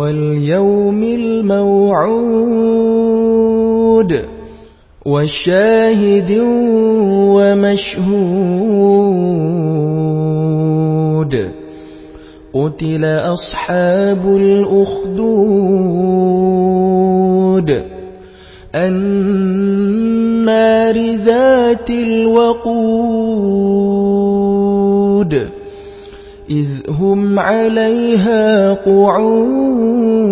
واليوم الموعود وشاهد ومشهود قتل أصحاب الأخدود النار ذات الوقود إذ هم عليها قعود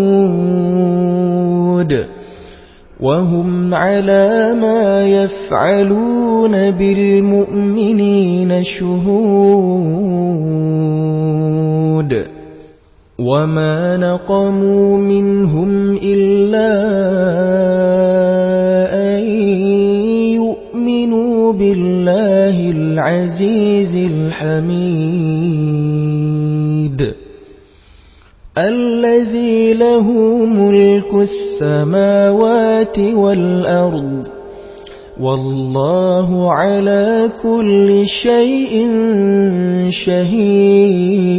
وهم على ما يفعلون بالمؤمنين شهود وما نقموا منهم إلا بالله العزيز الحميد. الذي له ملك السماوات والأرض والله على كل شيء شهيد.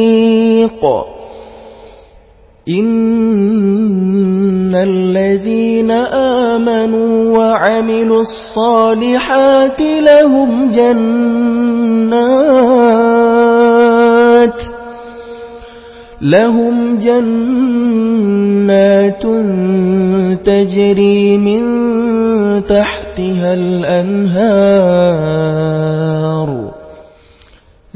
إن الذين آمنوا وعملوا الصالحات لهم جنات لهم جنات تجري من تحتها الأنهار.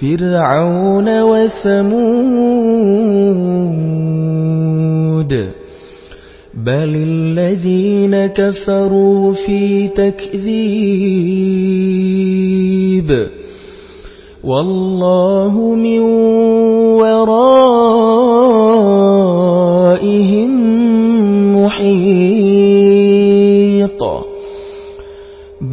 فرعون وثمود. بل الذين كفروا في تكذيب. والله من ورائهم